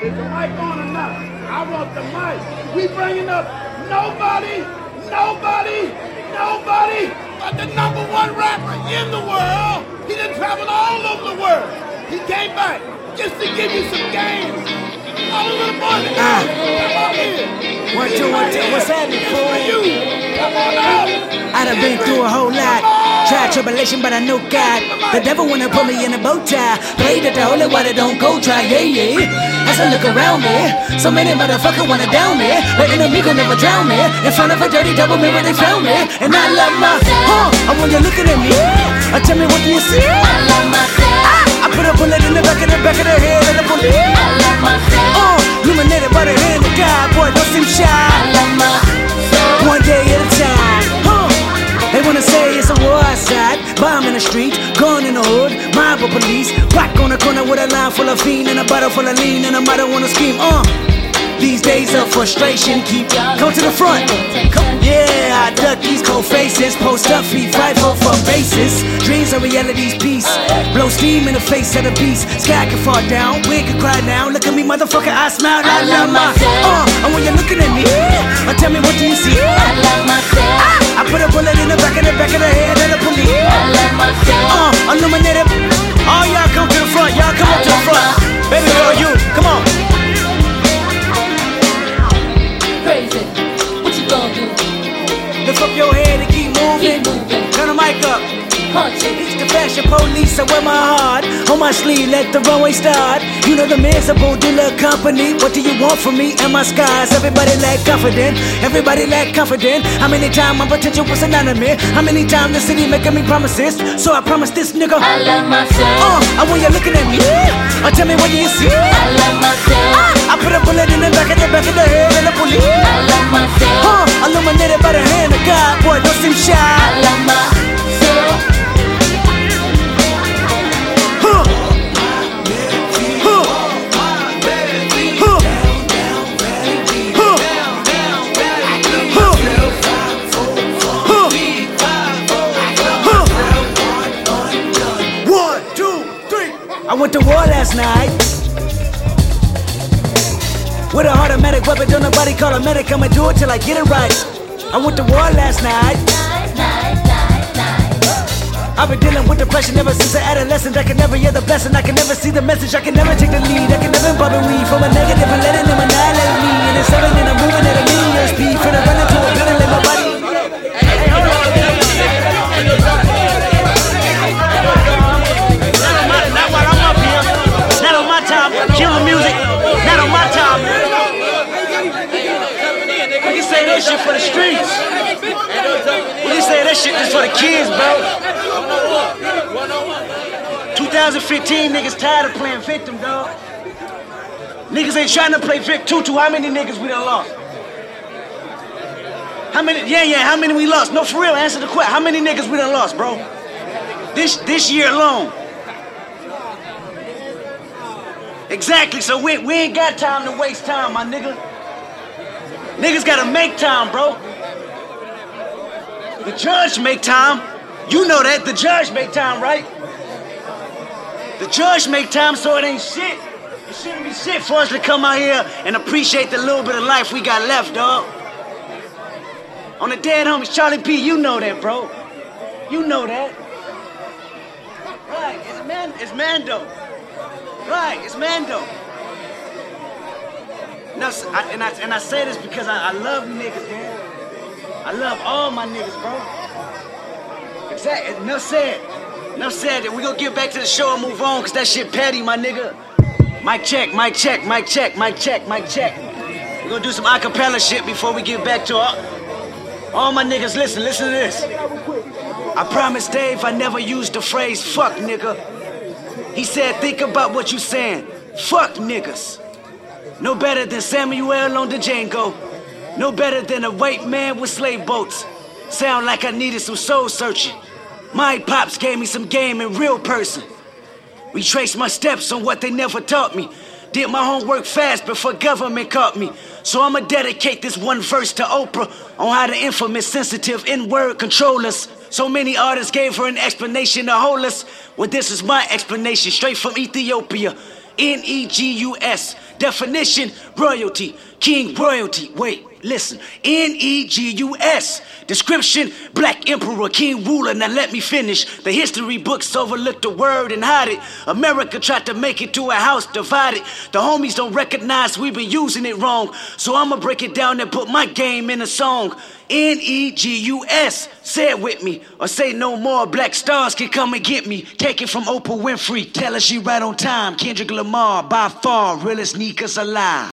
Is the mic on or not? I want the mic. We bringing up nobody, nobody, nobody but the number one rapper in the world. He done traveled all over the world. He came back just to give you some games. All the little boys Ah. come on in. One, two, one, two. What's happening, boy? you. Come on out. I done been through a whole lot. Tried tribulation, but I know God. The devil wanna put me in a bow tie. Pray that the holy water don't go dry, yeah, yeah. As I look around me, so many motherfuckers wanna down me. But enemy gon' never drown me. In front of a dirty double mirror, they found me. And I love my, huh, I want you looking at me. Uh, tell me what do you see? I love myself. I put a bullet in the back of the back of the head of the police. I love myself. Uh, illuminated by the hand of God, rock on the corner with a line full of fiend and a bottle full of lean, and a mother wanna scheme. Uh. These days of frustration keep come to the front. Come, yeah, I duck these cold faces, post up feet, fight for for bases. Dreams are reality's peace. Blow steam in the face of the beast. Sky can fall down, we can cry now. Look at me, motherfucker, I smile. I, I love myself. Uh, and when you're looking at me, uh, fashion police, I wear my heart on my sleeve, let the runway start. You know the miserable dealer company. What do you want from me and my skies? Everybody lack confident, everybody lack confident. How many times my potential was anonymous? How many times the city making me promises? So I promise this nigga. I love myself. Uh, and when you're looking at me, uh, tell me what do you see? I love myself. I put a bullet in the back of the back of the head last night. With a automatic weapon, don't nobody call a medic. I'ma do it till I get it right. I went to war last night. I've been dealing with depression ever since an adolescent. I can never hear the blessing. I can never see the message. I can never take the lead. I can never bubble weed from a negative and letting them annihilate me. And it's seven and I'm moving at a million speed. Finna run That shit for the streets. We can say that shit is for the kids, bro. 2015 niggas tired of playing victim, dog. Niggas ain't trying to play Vic Tutu. How many niggas we done lost? How many? Yeah, yeah. How many we lost? No, for real. Answer the question. How many niggas we done lost, bro? This this year alone. Exactly. So we we ain't got time to waste time, my nigga. Niggas gotta make time, bro. The judge make time. You know that. The judge make time, right? The judge make time so it ain't shit. It shouldn't be shit for us to come out here and appreciate the little bit of life we got left, dog. On the dead homies, Charlie P, you know that, bro. You know that. Right, it's man, it's Mando. Right, it's Mando. S- I- and I and I say this because I, I love niggas, man. I love all my niggas, bro. Exactly. Enough said. Enough said. We gonna get back to the show and move on, cause that shit petty, my nigga. Mic check, mic check, mic check, mic check, mic check. We gonna do some acapella shit before we get back to all, all my niggas. Listen, listen to this. I promised Dave I never used the phrase fuck nigga. He said, think about what you saying. Fuck niggas. No better than Samuel on the Django. No better than a white man with slave boats. Sound like I needed some soul searching. My pops gave me some game in real person. Retraced my steps on what they never taught me. Did my homework fast before government caught me. So I'ma dedicate this one verse to Oprah on how the infamous sensitive N-word control us. So many artists gave her an explanation to hold us. Well, this is my explanation straight from Ethiopia. N-E-G-U-S. Definition royalty, king royalty. Wait, listen. N E G U S. Description black emperor, king ruler. Now let me finish. The history books overlooked the word and hide it. America tried to make it to a house divided. The homies don't recognize we've been using it wrong. So I'ma break it down and put my game in a song. N E G U S. Say it with me, or say no more. Black stars can come and get me. Take it from Oprah Winfrey. Tell her she right on time. Kendrick Lamar, by far, realest negus alive.